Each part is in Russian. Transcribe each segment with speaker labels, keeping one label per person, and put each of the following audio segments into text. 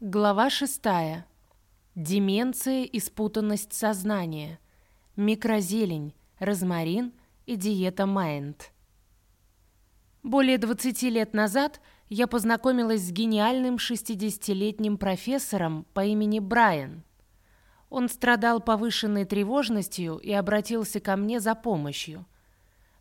Speaker 1: Глава шестая. Деменция и спутанность сознания. Микрозелень, розмарин и диета Майнд. Более 20 лет назад я познакомилась с гениальным 60-летним профессором по имени Брайан. Он страдал повышенной тревожностью и обратился ко мне за помощью.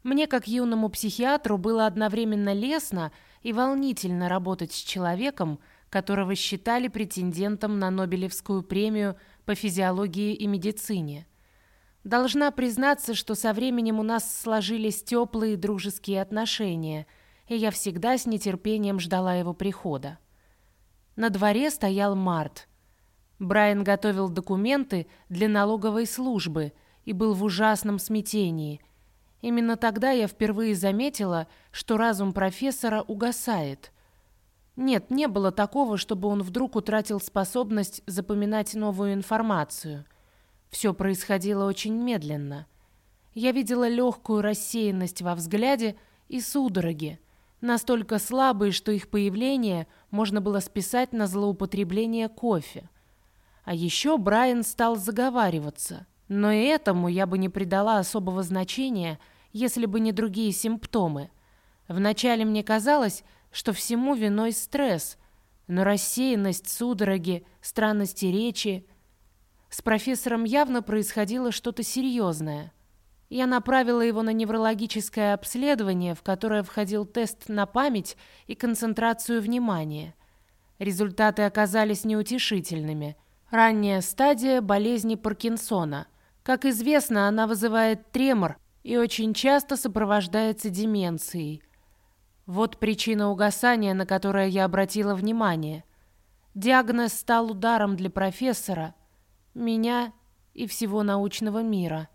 Speaker 1: Мне, как юному психиатру, было одновременно лестно и волнительно работать с человеком, которого считали претендентом на Нобелевскую премию по физиологии и медицине. Должна признаться, что со временем у нас сложились теплые дружеские отношения, и я всегда с нетерпением ждала его прихода. На дворе стоял март. Брайан готовил документы для налоговой службы и был в ужасном смятении. Именно тогда я впервые заметила, что разум профессора угасает – нет, не было такого, чтобы он вдруг утратил способность запоминать новую информацию. Все происходило очень медленно. Я видела легкую рассеянность во взгляде и судороги, настолько слабые, что их появление можно было списать на злоупотребление кофе. А еще Брайан стал заговариваться. Но и этому я бы не придала особого значения, если бы не другие симптомы. Вначале мне казалось, что всему виной стресс, но рассеянность, судороги, странности речи. С профессором явно происходило что-то серьезное. Я направила его на неврологическое обследование, в которое входил тест на память и концентрацию внимания. Результаты оказались неутешительными. Ранняя стадия болезни Паркинсона. Как известно, она вызывает тремор и очень часто сопровождается деменцией. Вот причина угасания, на которое я обратила внимание. Диагноз стал ударом для профессора, меня и всего научного мира.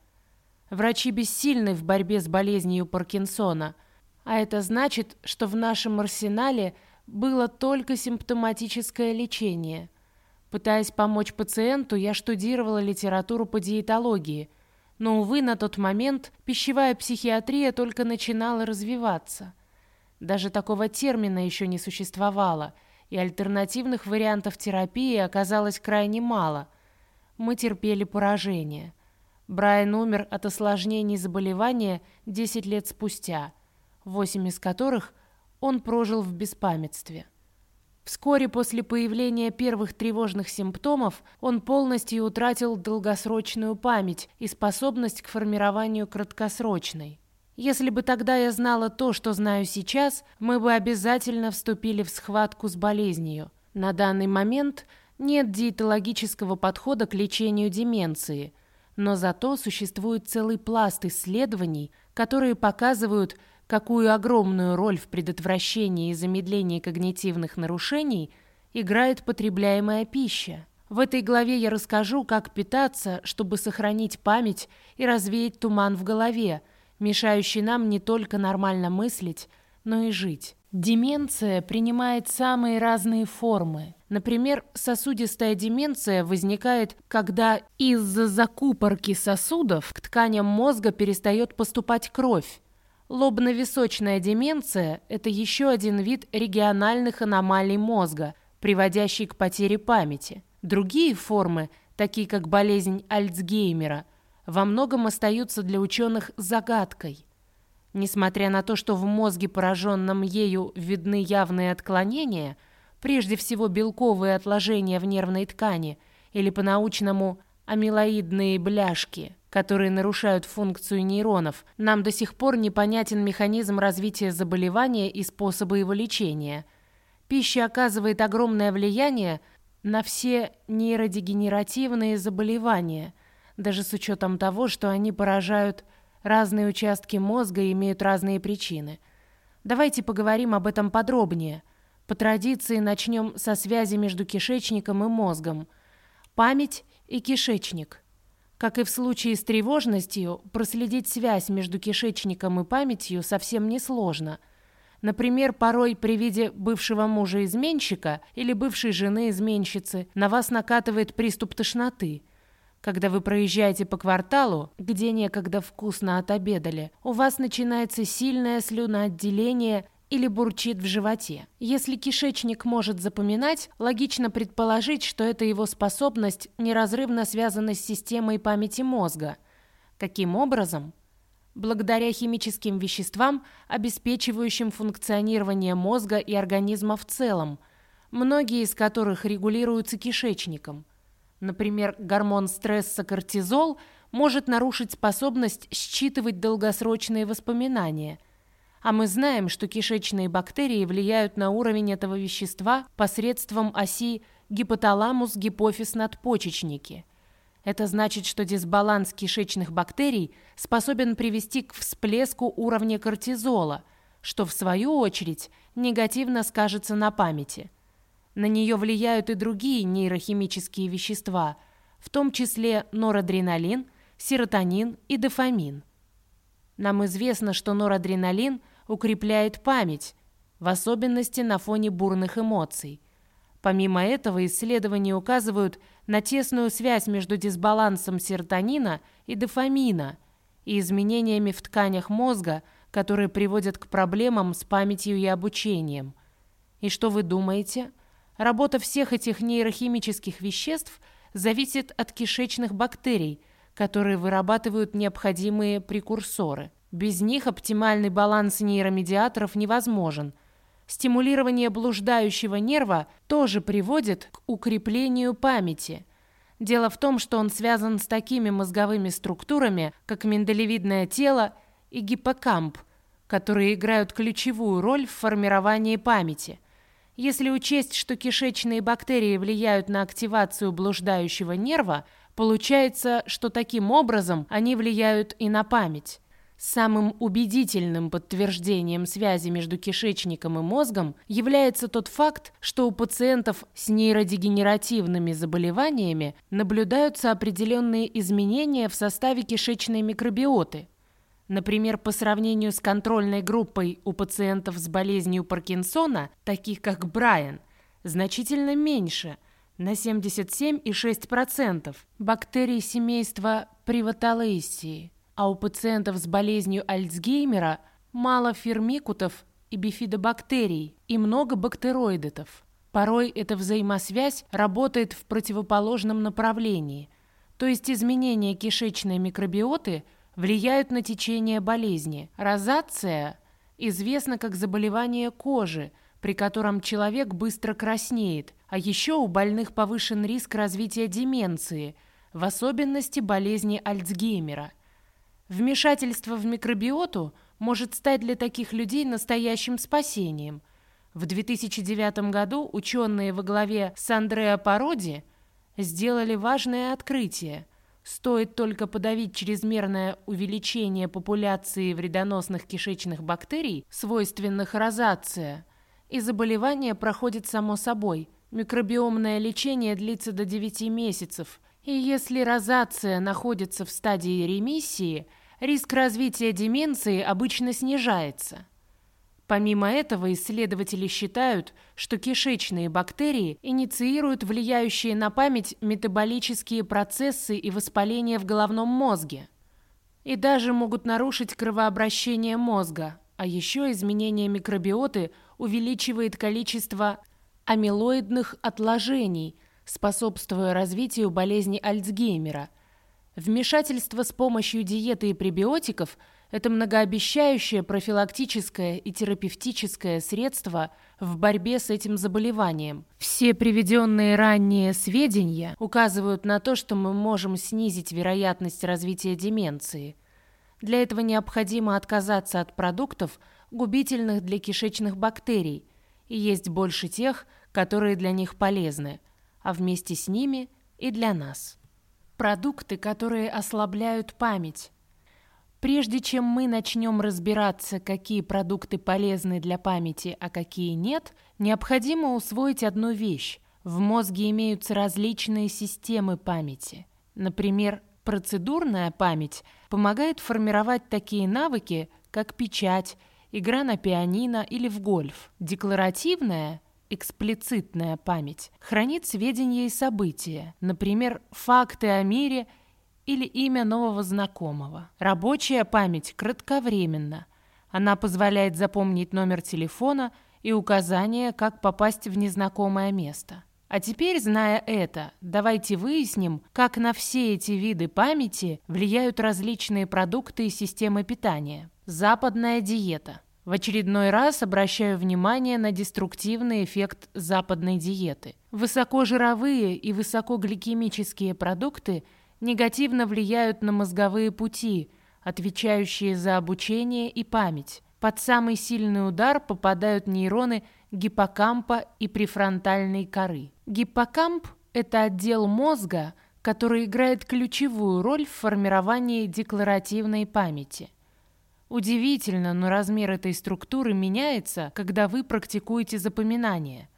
Speaker 1: Врачи бессильны в борьбе с болезнью Паркинсона, а это значит, что в нашем арсенале было только симптоматическое лечение. Пытаясь помочь пациенту, я штудировала литературу по диетологии, но, увы, на тот момент пищевая психиатрия только начинала развиваться – даже такого термина еще не существовало, и альтернативных вариантов терапии оказалось крайне мало. Мы терпели поражение. Брайан умер от осложнений заболевания 10 лет спустя, 8 из которых он прожил в беспамятстве. Вскоре после появления первых тревожных симптомов он полностью утратил долгосрочную память и способность к формированию краткосрочной. Если бы тогда я знала то, что знаю сейчас, мы бы обязательно вступили в схватку с болезнью. На данный момент нет диетологического подхода к лечению деменции, но зато существует целый пласт исследований, которые показывают, какую огромную роль в предотвращении и замедлении когнитивных нарушений играет потребляемая пища. В этой главе я расскажу, как питаться, чтобы сохранить память и развеять туман в голове – мешающий нам не только нормально мыслить, но и жить. Деменция принимает самые разные формы. Например, сосудистая деменция возникает, когда из-за закупорки сосудов к тканям мозга перестает поступать кровь. Лобно-височная деменция – это еще один вид региональных аномалий мозга, приводящий к потере памяти. Другие формы, такие как болезнь Альцгеймера – во многом остаются для ученых загадкой. Несмотря на то, что в мозге, пораженном ею, видны явные отклонения, прежде всего белковые отложения в нервной ткани или по-научному амилоидные бляшки, которые нарушают функцию нейронов, нам до сих пор непонятен механизм развития заболевания и способы его лечения. Пища оказывает огромное влияние на все нейродегенеративные заболевания – даже с учетом того, что они поражают разные участки мозга и имеют разные причины. Давайте поговорим об этом подробнее. По традиции начнем со связи между кишечником и мозгом. Память и кишечник. Как и в случае с тревожностью, проследить связь между кишечником и памятью совсем несложно. Например, порой при виде бывшего мужа-изменщика или бывшей жены-изменщицы на вас накатывает приступ тошноты – когда вы проезжаете по кварталу, где некогда вкусно отобедали, у вас начинается сильное слюноотделение или бурчит в животе. Если кишечник может запоминать, логично предположить, что эта его способность неразрывно связана с системой памяти мозга. Каким образом? Благодаря химическим веществам, обеспечивающим функционирование мозга и организма в целом, многие из которых регулируются кишечником. Например, гормон стресса кортизол может нарушить способность считывать долгосрочные воспоминания – а мы знаем, что кишечные бактерии влияют на уровень этого вещества посредством оси гипоталамус-гипофиз-надпочечники. Это значит, что дисбаланс кишечных бактерий способен привести к всплеску уровня кортизола, что в свою очередь негативно скажется на памяти. На нее влияют и другие нейрохимические вещества, в том числе норадреналин, серотонин и дофамин. Нам известно, что норадреналин – укрепляет память, в особенности на фоне бурных эмоций. Помимо этого, исследования указывают на тесную связь между дисбалансом серотонина и дофамина и изменениями в тканях мозга, которые приводят к проблемам с памятью и обучением. И что вы думаете? Работа всех этих нейрохимических веществ зависит от кишечных бактерий, которые вырабатывают необходимые прекурсоры. Без них оптимальный баланс нейромедиаторов невозможен. Стимулирование блуждающего нерва тоже приводит к укреплению памяти. Дело в том, что он связан с такими мозговыми структурами, как миндалевидное тело и гиппокамп, которые играют ключевую роль в формировании памяти. Если учесть, что кишечные бактерии влияют на активацию блуждающего нерва, получается, что таким образом они влияют и на память. Самым убедительным подтверждением связи между кишечником и мозгом является тот факт, что у пациентов с нейродегенеративными заболеваниями наблюдаются определенные изменения в составе кишечной микробиоты. Например, по сравнению с контрольной группой у пациентов с болезнью Паркинсона, таких как Брайан, значительно меньше – на 77,6% бактерий семейства Приватолейсии а у пациентов с болезнью Альцгеймера мало фермикутов и бифидобактерий и много бактероидов. Порой эта взаимосвязь работает в противоположном направлении, то есть изменения кишечной микробиоты влияют на течение болезни. Розация известна как заболевание кожи, при котором человек быстро краснеет, а еще у больных повышен риск развития деменции, в особенности болезни Альцгеймера – Вмешательство в микробиоту может стать для таких людей настоящим спасением. В 2009 году ученые во главе с Андреа Пароди сделали важное открытие. Стоит только подавить чрезмерное увеличение популяции вредоносных кишечных бактерий, свойственных розация, и заболевание проходит само собой. Микробиомное лечение длится до 9 месяцев. И если розация находится в стадии ремиссии – риск развития деменции обычно снижается. Помимо этого, исследователи считают, что кишечные бактерии инициируют влияющие на память метаболические процессы и воспаление в головном мозге. И даже могут нарушить кровообращение мозга, а еще изменение микробиоты увеличивает количество амилоидных отложений, способствуя развитию болезни Альцгеймера – Вмешательство с помощью диеты и пребиотиков – это многообещающее профилактическое и терапевтическое средство в борьбе с этим заболеванием. Все приведенные ранее сведения указывают на то, что мы можем снизить вероятность развития деменции. Для этого необходимо отказаться от продуктов, губительных для кишечных бактерий, и есть больше тех, которые для них полезны, а вместе с ними и для нас. Продукты, которые ослабляют память. Прежде чем мы начнем разбираться, какие продукты полезны для памяти, а какие нет, необходимо усвоить одну вещь. В мозге имеются различные системы памяти. Например, процедурная память помогает формировать такие навыки, как печать, игра на пианино или в гольф. Декларативная – эксплицитная память хранит сведения и события, например, факты о мире или имя нового знакомого. Рабочая память кратковременна. Она позволяет запомнить номер телефона и указания, как попасть в незнакомое место. А теперь, зная это, давайте выясним, как на все эти виды памяти влияют различные продукты и системы питания. Западная диета. В очередной раз обращаю внимание на деструктивный эффект западной диеты. Высокожировые и высокогликемические продукты негативно влияют на мозговые пути, отвечающие за обучение и память. Под самый сильный удар попадают нейроны гиппокампа и префронтальной коры. Гиппокамп – это отдел мозга, который играет ключевую роль в формировании декларативной памяти. Удивительно, но размер этой структуры меняется, когда вы практикуете запоминание.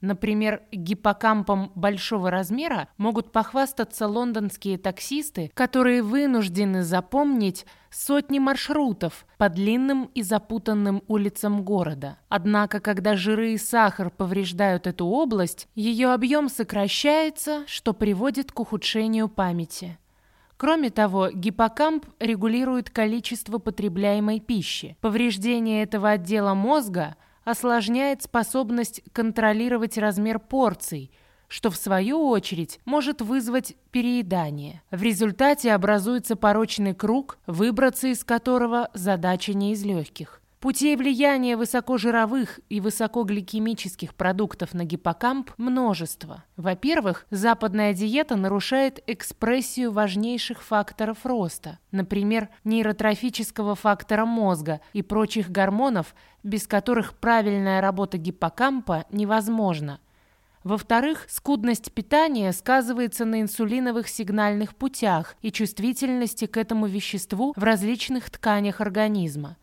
Speaker 1: Например, гиппокампом большого размера могут похвастаться лондонские таксисты, которые вынуждены запомнить сотни маршрутов по длинным и запутанным улицам города. Однако, когда жиры и сахар повреждают эту область, ее объем сокращается, что приводит к ухудшению памяти. Кроме того, гиппокамп регулирует количество потребляемой пищи. Повреждение этого отдела мозга – осложняет способность контролировать размер порций, что в свою очередь может вызвать переедание. В результате образуется порочный круг, выбраться из которого задача не из легких. Путей влияния высокожировых и высокогликемических продуктов на гиппокамп множество. Во-первых, западная диета нарушает экспрессию важнейших факторов роста, например, нейротрофического фактора мозга и прочих гормонов, без которых правильная работа гиппокампа невозможна. Во-вторых, скудность питания сказывается на инсулиновых сигнальных путях и чувствительности к этому веществу в различных тканях организма.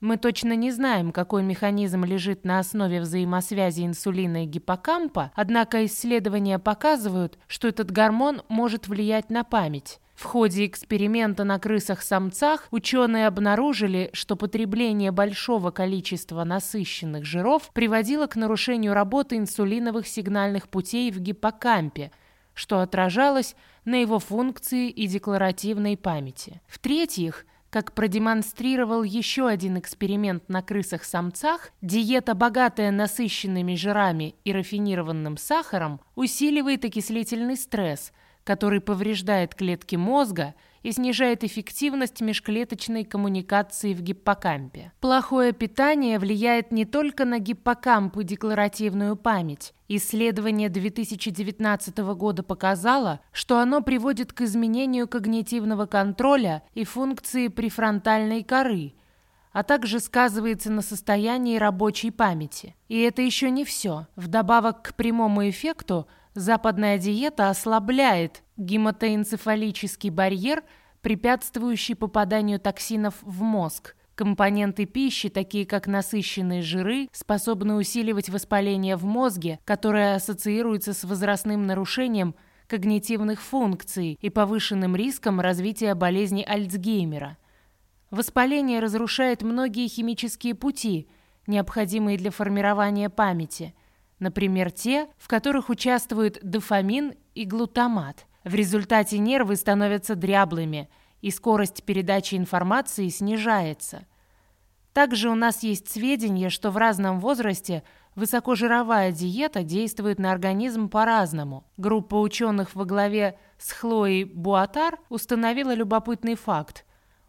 Speaker 1: Мы точно не знаем, какой механизм лежит на основе взаимосвязи инсулина и гиппокампа, однако исследования показывают, что этот гормон может влиять на память. В ходе эксперимента на крысах-самцах ученые обнаружили, что потребление большого количества насыщенных жиров приводило к нарушению работы инсулиновых сигнальных путей в гиппокампе, что отражалось на его функции и декларативной памяти. В-третьих, как продемонстрировал еще один эксперимент на крысах-самцах, диета, богатая насыщенными жирами и рафинированным сахаром, усиливает окислительный стресс, который повреждает клетки мозга и снижает эффективность межклеточной коммуникации в гиппокампе. Плохое питание влияет не только на гиппокамп и декларативную память. Исследование 2019 года показало, что оно приводит к изменению когнитивного контроля и функции префронтальной коры, а также сказывается на состоянии рабочей памяти. И это еще не все. Вдобавок к прямому эффекту – Западная диета ослабляет гематоэнцефалический барьер, препятствующий попаданию токсинов в мозг. Компоненты пищи, такие как насыщенные жиры, способны усиливать воспаление в мозге, которое ассоциируется с возрастным нарушением когнитивных функций и повышенным риском развития болезни Альцгеймера. Воспаление разрушает многие химические пути, необходимые для формирования памяти – Например, те, в которых участвуют дофамин и глутамат. В результате нервы становятся дряблыми, и скорость передачи информации снижается. Также у нас есть сведения, что в разном возрасте высокожировая диета действует на организм по-разному. Группа ученых во главе с Хлоей Буатар установила любопытный факт.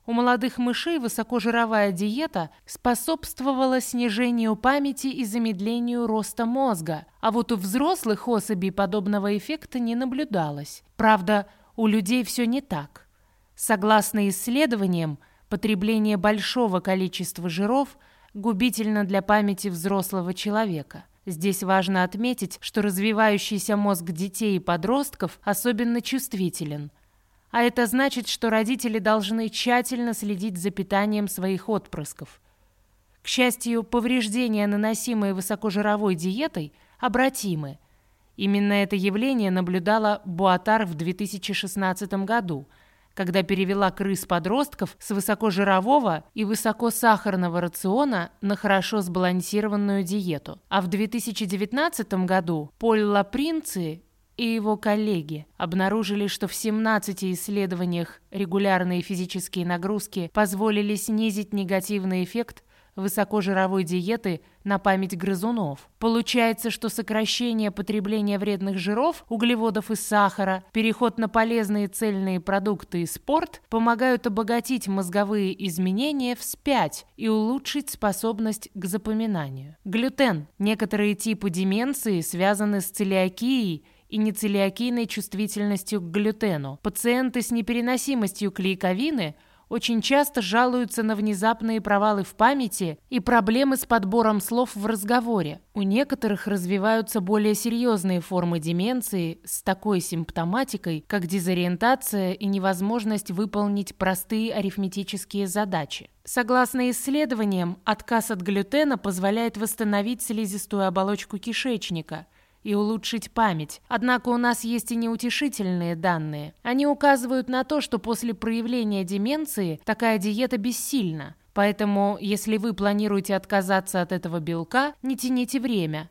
Speaker 1: У молодых мышей высокожировая диета способствовала снижению памяти и замедлению роста мозга, а вот у взрослых особей подобного эффекта не наблюдалось. Правда, у людей все не так. Согласно исследованиям, потребление большого количества жиров губительно для памяти взрослого человека. Здесь важно отметить, что развивающийся мозг детей и подростков особенно чувствителен – а это значит, что родители должны тщательно следить за питанием своих отпрысков. К счастью, повреждения, наносимые высокожировой диетой, обратимы. Именно это явление наблюдала Буатар в 2016 году, когда перевела крыс-подростков с высокожирового и высокосахарного рациона на хорошо сбалансированную диету. А в 2019 году Поль Лапринци и его коллеги обнаружили, что в 17 исследованиях регулярные физические нагрузки позволили снизить негативный эффект высокожировой диеты на память грызунов. Получается, что сокращение потребления вредных жиров, углеводов и сахара, переход на полезные цельные продукты и спорт помогают обогатить мозговые изменения вспять и улучшить способность к запоминанию. Глютен. Некоторые типы деменции связаны с целиакией и нецелиакийной чувствительностью к глютену. Пациенты с непереносимостью клейковины – очень часто жалуются на внезапные провалы в памяти и проблемы с подбором слов в разговоре. У некоторых развиваются более серьезные формы деменции с такой симптоматикой, как дезориентация и невозможность выполнить простые арифметические задачи. Согласно исследованиям, отказ от глютена позволяет восстановить слизистую оболочку кишечника – и улучшить память. Однако у нас есть и неутешительные данные. Они указывают на то, что после проявления деменции такая диета бессильна. Поэтому, если вы планируете отказаться от этого белка, не тяните время.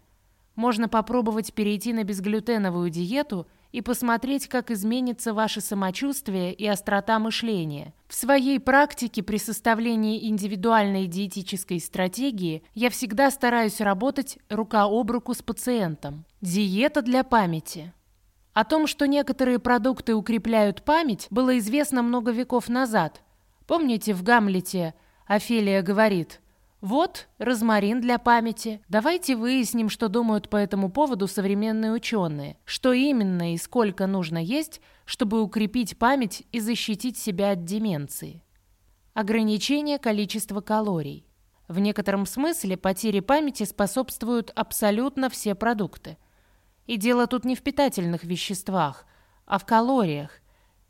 Speaker 1: Можно попробовать перейти на безглютеновую диету и посмотреть, как изменится ваше самочувствие и острота мышления. В своей практике при составлении индивидуальной диетической стратегии я всегда стараюсь работать рука об руку с пациентом. Диета для памяти. О том, что некоторые продукты укрепляют память, было известно много веков назад. Помните, в Гамлете Офелия говорит – вот розмарин для памяти. Давайте выясним, что думают по этому поводу современные ученые. Что именно и сколько нужно есть, чтобы укрепить память и защитить себя от деменции. Ограничение количества калорий. В некотором смысле потере памяти способствуют абсолютно все продукты. И дело тут не в питательных веществах, а в калориях,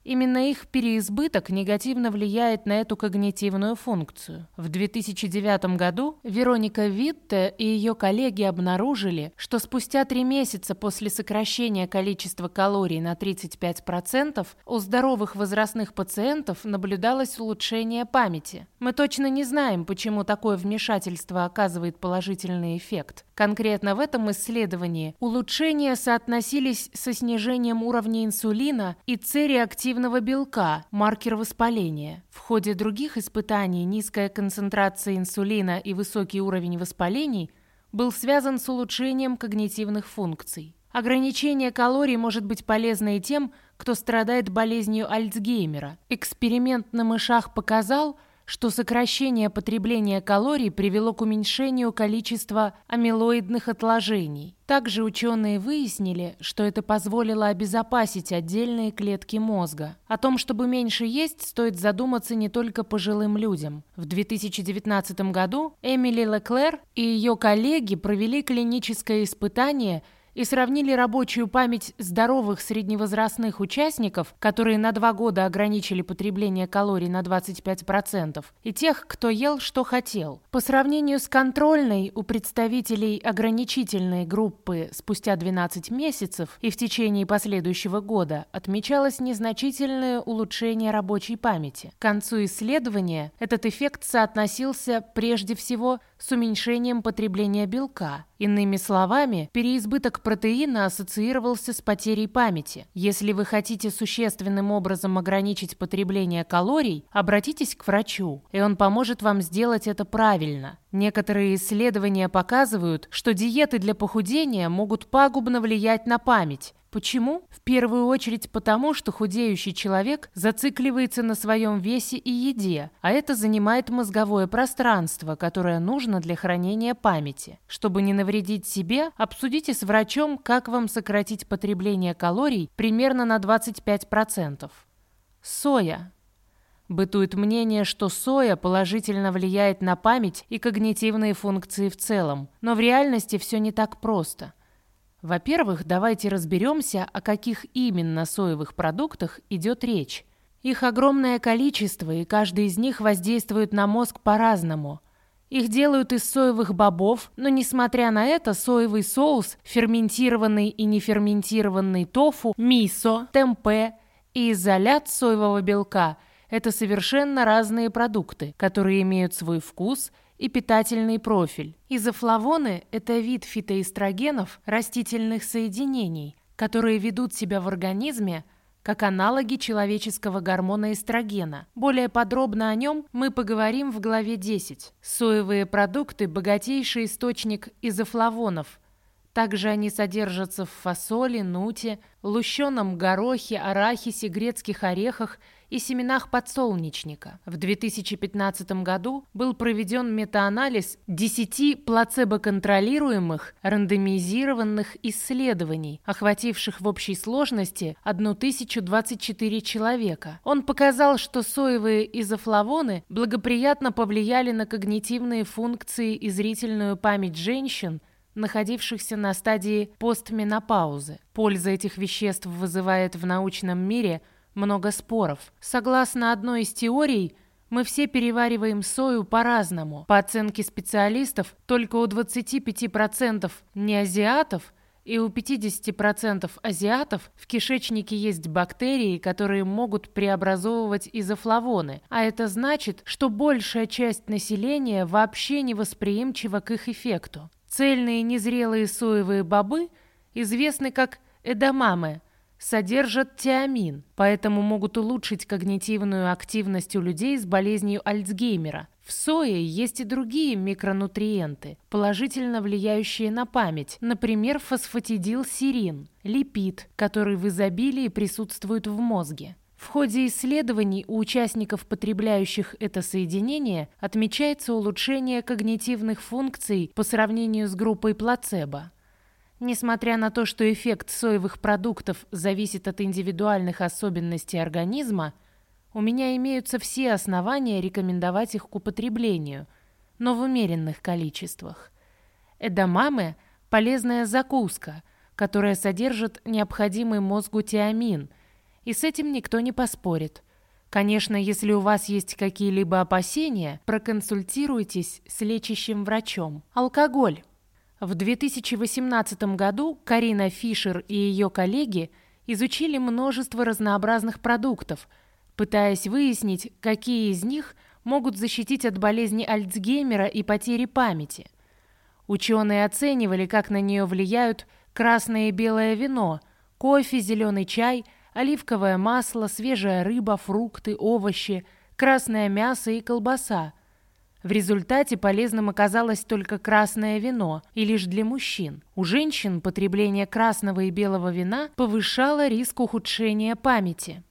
Speaker 1: Именно их переизбыток негативно влияет на эту когнитивную функцию. В 2009 году Вероника Витте и ее коллеги обнаружили, что спустя три месяца после сокращения количества калорий на 35% у здоровых возрастных пациентов наблюдалось улучшение памяти. Мы точно не знаем, почему такое вмешательство оказывает положительный эффект. Конкретно в этом исследовании улучшения соотносились со снижением уровня инсулина и С-реактивного белка, маркер воспаления. В ходе других испытаний низкая концентрация инсулина и высокий уровень воспалений был связан с улучшением когнитивных функций. Ограничение калорий может быть полезно и тем, кто страдает болезнью Альцгеймера. Эксперимент на мышах показал, что сокращение потребления калорий привело к уменьшению количества амилоидных отложений. Также ученые выяснили, что это позволило обезопасить отдельные клетки мозга. О том, чтобы меньше есть, стоит задуматься не только пожилым людям. В 2019 году Эмили Леклер и ее коллеги провели клиническое испытание – и сравнили рабочую память здоровых средневозрастных участников, которые на два года ограничили потребление калорий на 25%, и тех, кто ел, что хотел. По сравнению с контрольной у представителей ограничительной группы спустя 12 месяцев и в течение последующего года отмечалось незначительное улучшение рабочей памяти. К концу исследования этот эффект соотносился прежде всего с уменьшением потребления белка – Иными словами, переизбыток протеина ассоциировался с потерей памяти. Если вы хотите существенным образом ограничить потребление калорий, обратитесь к врачу, и он поможет вам сделать это правильно. Некоторые исследования показывают, что диеты для похудения могут пагубно влиять на память, Почему? В первую очередь потому, что худеющий человек зацикливается на своем весе и еде, а это занимает мозговое пространство, которое нужно для хранения памяти. Чтобы не навредить себе, обсудите с врачом, как вам сократить потребление калорий примерно на 25%. Соя. Бытует мнение, что соя положительно влияет на память и когнитивные функции в целом, но в реальности все не так просто. Во-первых, давайте разберемся, о каких именно соевых продуктах идет речь. Их огромное количество, и каждый из них воздействует на мозг по-разному. Их делают из соевых бобов, но несмотря на это, соевый соус, ферментированный и неферментированный тофу, мисо, темпе и изолят соевого белка – это совершенно разные продукты, которые имеют свой вкус – и питательный профиль. Изофлавоны – это вид фитоэстрогенов растительных соединений, которые ведут себя в организме как аналоги человеческого гормона эстрогена. Более подробно о нем мы поговорим в главе 10. Соевые продукты – богатейший источник изофлавонов – также они содержатся в фасоли, нуте, лущеном горохе, арахисе, грецких орехах и семенах подсолнечника. В 2015 году был проведен метаанализ 10 плацебо-контролируемых рандомизированных исследований, охвативших в общей сложности 1024 человека. Он показал, что соевые изофлавоны благоприятно повлияли на когнитивные функции и зрительную память женщин, находившихся на стадии постменопаузы. Польза этих веществ вызывает в научном мире много споров. Согласно одной из теорий, мы все перевариваем сою по-разному. По оценке специалистов, только у 25% неазиатов и у 50% азиатов в кишечнике есть бактерии, которые могут преобразовывать изофлавоны, а это значит, что большая часть населения вообще не восприимчива к их эффекту. Цельные незрелые соевые бобы известны как эдамамы, содержат тиамин, поэтому могут улучшить когнитивную активность у людей с болезнью Альцгеймера. В сое есть и другие микронутриенты, положительно влияющие на память, например, фосфатидилсерин, липид, который в изобилии присутствует в мозге. В ходе исследований у участников, потребляющих это соединение, отмечается улучшение когнитивных функций по сравнению с группой плацебо. Несмотря на то, что эффект соевых продуктов зависит от индивидуальных особенностей организма, у меня имеются все основания рекомендовать их к употреблению, но в умеренных количествах. Эдамаме – полезная закуска, которая содержит необходимый мозгу тиамин – и с этим никто не поспорит. Конечно, если у вас есть какие-либо опасения, проконсультируйтесь с лечащим врачом. Алкоголь. В 2018 году Карина Фишер и ее коллеги изучили множество разнообразных продуктов, пытаясь выяснить, какие из них могут защитить от болезни Альцгеймера и потери памяти. Ученые оценивали, как на нее влияют красное и белое вино, кофе, зеленый чай – оливковое масло, свежая рыба, фрукты, овощи, красное мясо и колбаса. В результате полезным оказалось только красное вино, и лишь для мужчин. У женщин потребление красного и белого вина повышало риск ухудшения памяти.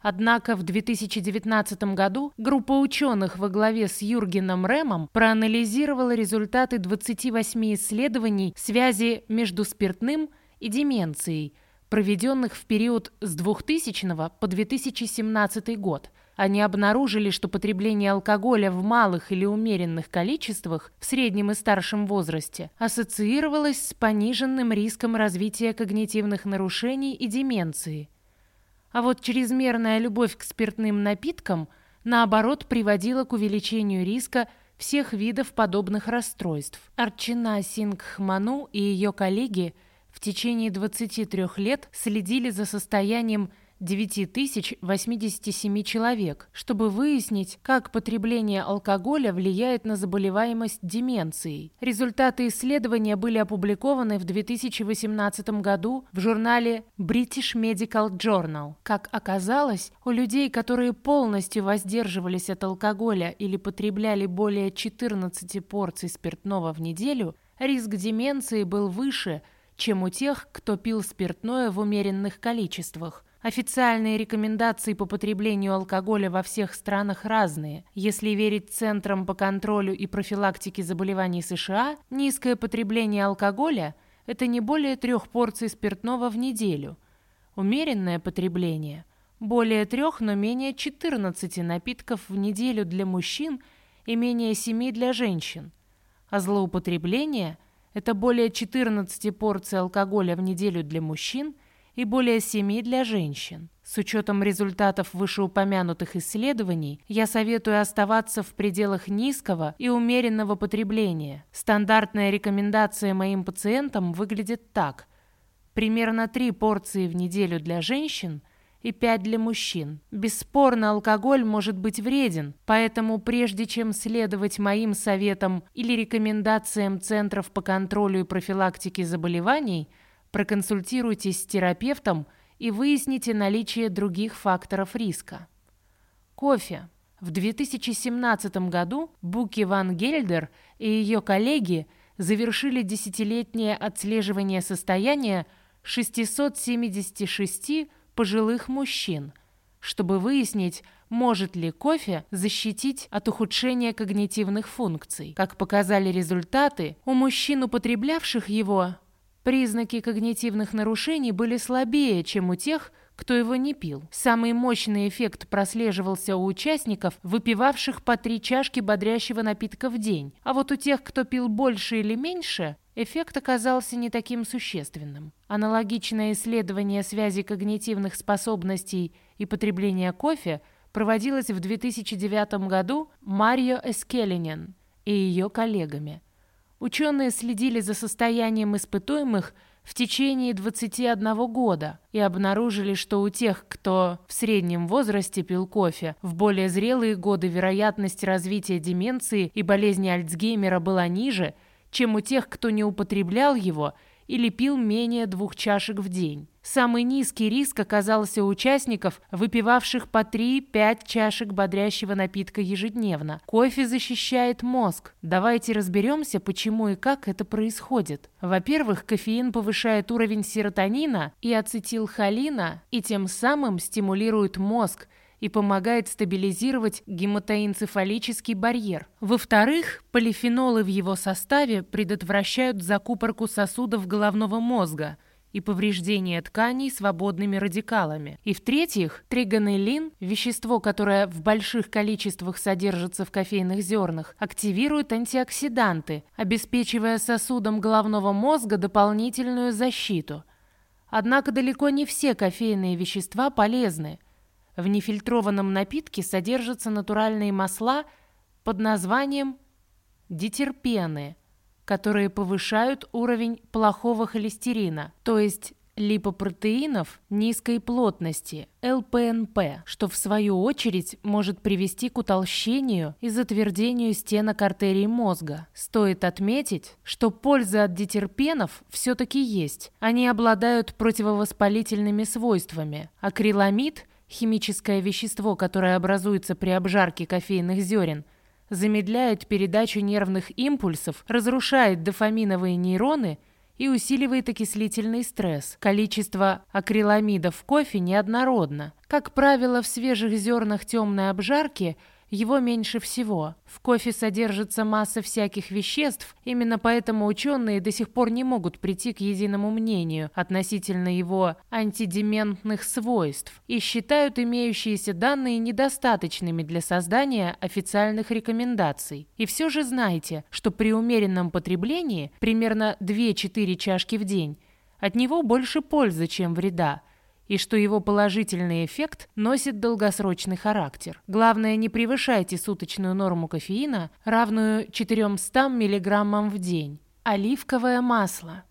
Speaker 1: Однако в 2019 году группа ученых во главе с Юргеном Рэмом проанализировала результаты 28 исследований связи между спиртным и деменцией – проведенных в период с 2000 по 2017 год. Они обнаружили, что потребление алкоголя в малых или умеренных количествах в среднем и старшем возрасте ассоциировалось с пониженным риском развития когнитивных нарушений и деменции. А вот чрезмерная любовь к спиртным напиткам, наоборот, приводила к увеличению риска всех видов подобных расстройств. Арчина Сингхману и ее коллеги – в течение 23 лет следили за состоянием 9087 человек, чтобы выяснить, как потребление алкоголя влияет на заболеваемость деменцией. Результаты исследования были опубликованы в 2018 году в журнале British Medical Journal. Как оказалось, у людей, которые полностью воздерживались от алкоголя или потребляли более 14 порций спиртного в неделю, риск деменции был выше – чем у тех, кто пил спиртное в умеренных количествах. Официальные рекомендации по потреблению алкоголя во всех странах разные. Если верить Центрам по контролю и профилактике заболеваний США, низкое потребление алкоголя – это не более трех порций спиртного в неделю. Умеренное потребление – более трех, но менее 14 напитков в неделю для мужчин и менее 7 для женщин. А злоупотребление – это более 14 порций алкоголя в неделю для мужчин и более 7 для женщин. С учетом результатов вышеупомянутых исследований, я советую оставаться в пределах низкого и умеренного потребления. Стандартная рекомендация моим пациентам выглядит так. Примерно 3 порции в неделю для женщин – и 5 для мужчин. Бесспорно, алкоголь может быть вреден, поэтому прежде чем следовать моим советам или рекомендациям Центров по контролю и профилактике заболеваний, Проконсультируйтесь с терапевтом и выясните наличие других факторов риска. Кофе. В 2017 году Буки Ван Гельдер и ее коллеги завершили десятилетнее отслеживание состояния 676 пожилых мужчин, чтобы выяснить, может ли кофе защитить от ухудшения когнитивных функций. Как показали результаты, у мужчин, употреблявших его, признаки когнитивных нарушений были слабее, чем у тех, кто его не пил. Самый мощный эффект прослеживался у участников, выпивавших по три чашки бодрящего напитка в день. А вот у тех, кто пил больше или меньше, эффект оказался не таким существенным. Аналогичное исследование связи когнитивных способностей и потребления кофе проводилось в 2009 году Марио Эскелинен и ее коллегами. Ученые следили за состоянием испытуемых – в течение 21 года и обнаружили, что у тех, кто в среднем возрасте пил кофе, в более зрелые годы вероятность развития деменции и болезни Альцгеймера была ниже, чем у тех, кто не употреблял его или пил менее двух чашек в день. Самый низкий риск оказался у участников, выпивавших по 3-5 чашек бодрящего напитка ежедневно. Кофе защищает мозг. Давайте разберемся, почему и как это происходит. Во-первых, кофеин повышает уровень серотонина и ацетилхолина и тем самым стимулирует мозг, и помогает стабилизировать гематоэнцефалический барьер. Во-вторых, полифенолы в его составе предотвращают закупорку сосудов головного мозга – и повреждение тканей свободными радикалами. И в-третьих, тригонеллин, вещество, которое в больших количествах содержится в кофейных зернах, активирует антиоксиданты, обеспечивая сосудам головного мозга дополнительную защиту. Однако далеко не все кофейные вещества полезны. В нефильтрованном напитке содержатся натуральные масла под названием дитерпены – которые повышают уровень плохого холестерина, то есть липопротеинов низкой плотности, ЛПНП, что в свою очередь может привести к утолщению и затвердению стенок артерий мозга. Стоит отметить, что польза от дитерпенов все-таки есть. Они обладают противовоспалительными свойствами. Акриламид – химическое вещество, которое образуется при обжарке кофейных зерен – замедляет передачу нервных импульсов, разрушает дофаминовые нейроны и усиливает окислительный стресс. Количество акриламида в кофе неоднородно. Как правило, в свежих зернах темной обжарки – его меньше всего. В кофе содержится масса всяких веществ, именно поэтому ученые до сих пор не могут прийти к единому мнению относительно его антидементных свойств и считают имеющиеся данные недостаточными для создания официальных рекомендаций. И все же знайте, что при умеренном потреблении, примерно 2-4 чашки в день, от него больше пользы, чем вреда – и что его положительный эффект носит долгосрочный характер. Главное, не превышайте суточную норму кофеина, равную 400 мг в день. Оливковое масло.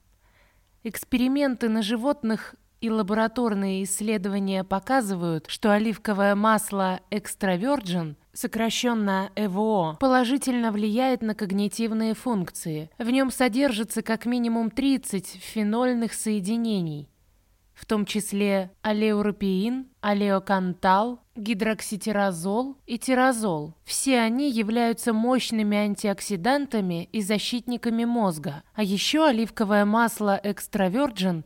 Speaker 1: Эксперименты на животных и лабораторные исследования показывают, что оливковое масло экстравержен, сокращенно ЭВО, положительно влияет на когнитивные функции. В нем содержится как минимум 30 фенольных соединений – в том числе алеуропеин, алеокантал, гидрокситиразол и тиразол. Все они являются мощными антиоксидантами и защитниками мозга. А еще оливковое масло экстравержен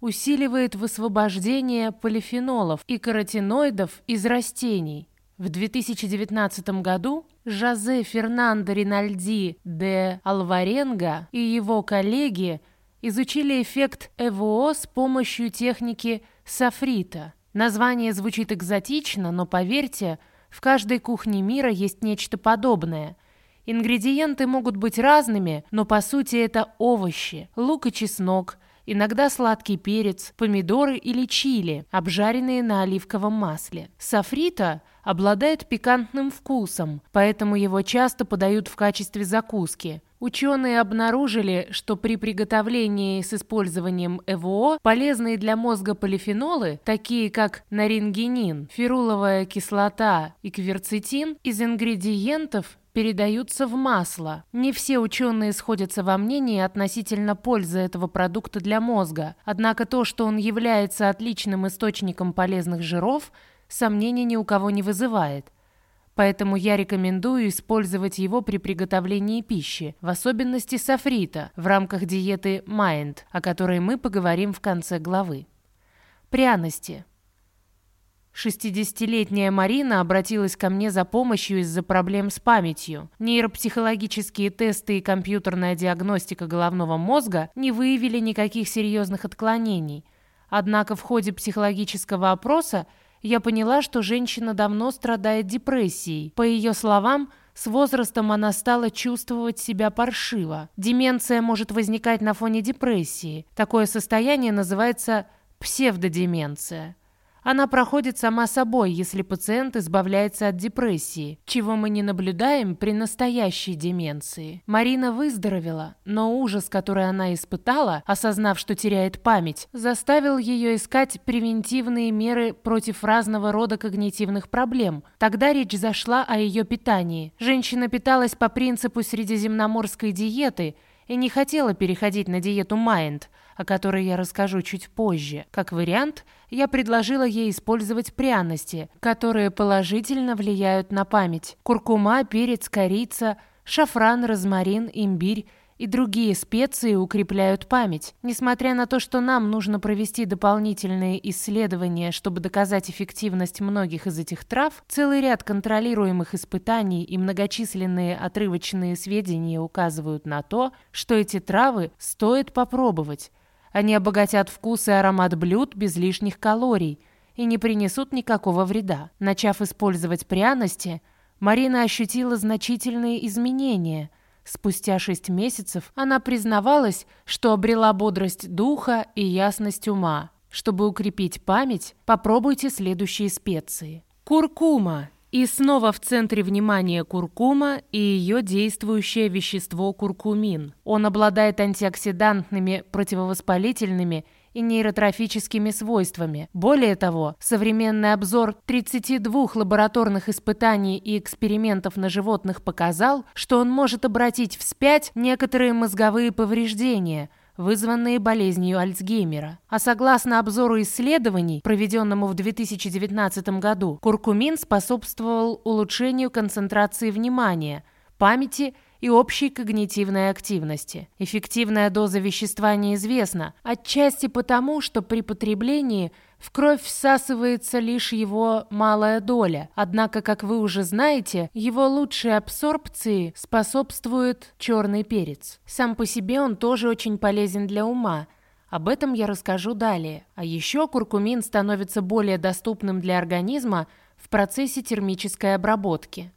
Speaker 1: усиливает высвобождение полифенолов и каротиноидов из растений. В 2019 году Жозе Фернандо Ринальди де Алваренго и его коллеги – изучили эффект ЭВО с помощью техники софрита. Название звучит экзотично, но поверьте, в каждой кухне мира есть нечто подобное. Ингредиенты могут быть разными, но по сути это овощи, лук и чеснок, иногда сладкий перец, помидоры или чили, обжаренные на оливковом масле. Софрита обладает пикантным вкусом, поэтому его часто подают в качестве закуски – Ученые обнаружили, что при приготовлении с использованием ЭВО полезные для мозга полифенолы, такие как нарингенин, феруловая кислота и кверцетин, из ингредиентов передаются в масло. Не все ученые сходятся во мнении относительно пользы этого продукта для мозга, однако то, что он является отличным источником полезных жиров, сомнений ни у кого не вызывает. Поэтому я рекомендую использовать его при приготовлении пищи, в особенности софрита, в рамках диеты Mind, о которой мы поговорим в конце главы. Пряности. 60-летняя Марина обратилась ко мне за помощью из-за проблем с памятью. Нейропсихологические тесты и компьютерная диагностика головного мозга не выявили никаких серьезных отклонений. Однако в ходе психологического опроса я поняла, что женщина давно страдает депрессией. По ее словам, с возрастом она стала чувствовать себя паршиво. Деменция может возникать на фоне депрессии. Такое состояние называется псевдодеменция. Она проходит сама собой, если пациент избавляется от депрессии, чего мы не наблюдаем при настоящей деменции. Марина выздоровела, но ужас, который она испытала, осознав, что теряет память, заставил ее искать превентивные меры против разного рода когнитивных проблем. Тогда речь зашла о ее питании. Женщина питалась по принципу средиземноморской диеты и не хотела переходить на диету Майнд – о которой я расскажу чуть позже. Как вариант, я предложила ей использовать пряности, которые положительно влияют на память. Куркума, перец, корица, шафран, розмарин, имбирь и другие специи укрепляют память. Несмотря на то, что нам нужно провести дополнительные исследования, чтобы доказать эффективность многих из этих трав, целый ряд контролируемых испытаний и многочисленные отрывочные сведения указывают на то, что эти травы стоит попробовать. Они обогатят вкус и аромат блюд без лишних калорий и не принесут никакого вреда. Начав использовать пряности, Марина ощутила значительные изменения. Спустя шесть месяцев она признавалась, что обрела бодрость духа и ясность ума. Чтобы укрепить память, попробуйте следующие специи. Куркума и снова в центре внимания куркума и ее действующее вещество куркумин. Он обладает антиоксидантными, противовоспалительными и нейротрофическими свойствами. Более того, современный обзор 32 лабораторных испытаний и экспериментов на животных показал, что он может обратить вспять некоторые мозговые повреждения – вызванные болезнью Альцгеймера. А согласно обзору исследований, проведенному в 2019 году, куркумин способствовал улучшению концентрации внимания, памяти и общей когнитивной активности. Эффективная доза вещества неизвестна, отчасти потому, что при потреблении в кровь всасывается лишь его малая доля, однако, как вы уже знаете, его лучшей абсорбции способствует черный перец. Сам по себе он тоже очень полезен для ума, об этом я расскажу далее. А еще куркумин становится более доступным для организма в процессе термической обработки.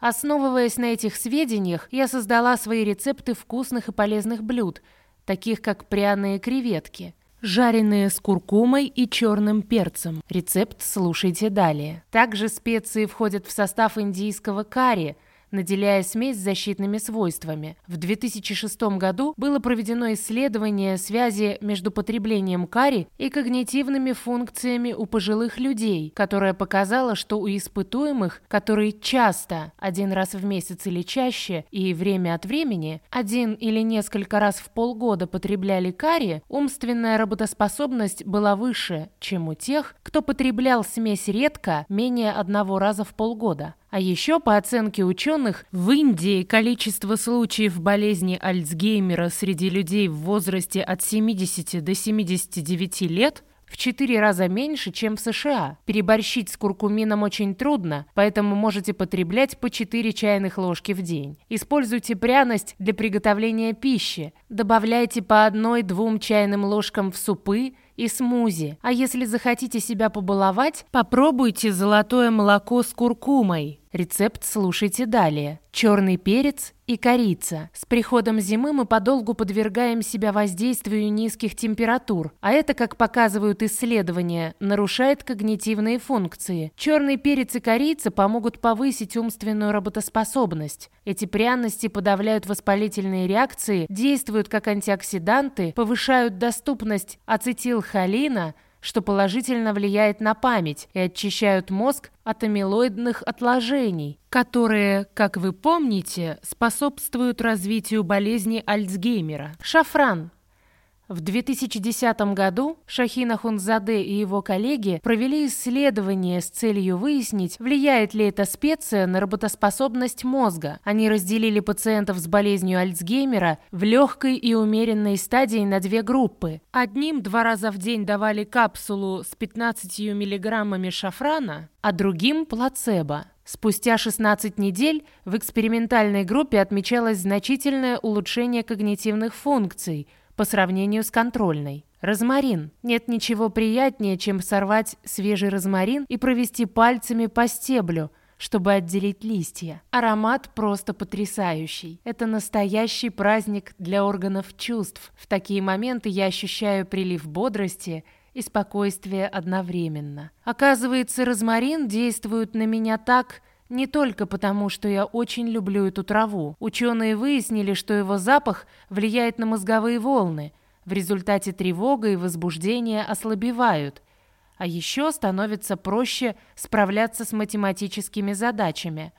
Speaker 1: Основываясь на этих сведениях, я создала свои рецепты вкусных и полезных блюд, таких как пряные креветки, жареные с куркумой и черным перцем. Рецепт слушайте далее. Также специи входят в состав индийского карри – наделяя смесь защитными свойствами. В 2006 году было проведено исследование связи между потреблением карри и когнитивными функциями у пожилых людей, которое показало, что у испытуемых, которые часто, один раз в месяц или чаще, и время от времени, один или несколько раз в полгода потребляли карри, умственная работоспособность была выше, чем у тех, кто потреблял смесь редко, менее одного раза в полгода. А еще, по оценке ученых, в Индии количество случаев болезни Альцгеймера среди людей в возрасте от 70 до 79 лет в 4 раза меньше, чем в США. Переборщить с куркумином очень трудно, поэтому можете потреблять по 4 чайных ложки в день. Используйте пряность для приготовления пищи. Добавляйте по одной-двум чайным ложкам в супы и смузи. А если захотите себя побаловать, попробуйте золотое молоко с куркумой. Рецепт слушайте далее. Черный перец и корица. С приходом зимы мы подолгу подвергаем себя воздействию низких температур, а это, как показывают исследования, нарушает когнитивные функции. Черный перец и корица помогут повысить умственную работоспособность. Эти пряности подавляют воспалительные реакции, действуют как антиоксиданты, повышают доступность ацетилхолина – что положительно влияет на память и очищают мозг от амилоидных отложений, которые, как вы помните, способствуют развитию болезни Альцгеймера. Шафран в 2010 году Шахин Ахунзаде и его коллеги провели исследование с целью выяснить, влияет ли эта специя на работоспособность мозга. Они разделили пациентов с болезнью Альцгеймера в легкой и умеренной стадии на две группы. Одним два раза в день давали капсулу с 15 миллиграммами шафрана, а другим – плацебо. Спустя 16 недель в экспериментальной группе отмечалось значительное улучшение когнитивных функций – по сравнению с контрольной. Розмарин. Нет ничего приятнее, чем сорвать свежий розмарин и провести пальцами по стеблю, чтобы отделить листья. Аромат просто потрясающий. Это настоящий праздник для органов чувств. В такие моменты я ощущаю прилив бодрости и спокойствия одновременно. Оказывается, розмарин действует на меня так, не только потому, что я очень люблю эту траву. Ученые выяснили, что его запах влияет на мозговые волны. В результате тревога и возбуждение ослабевают. А еще становится проще справляться с математическими задачами.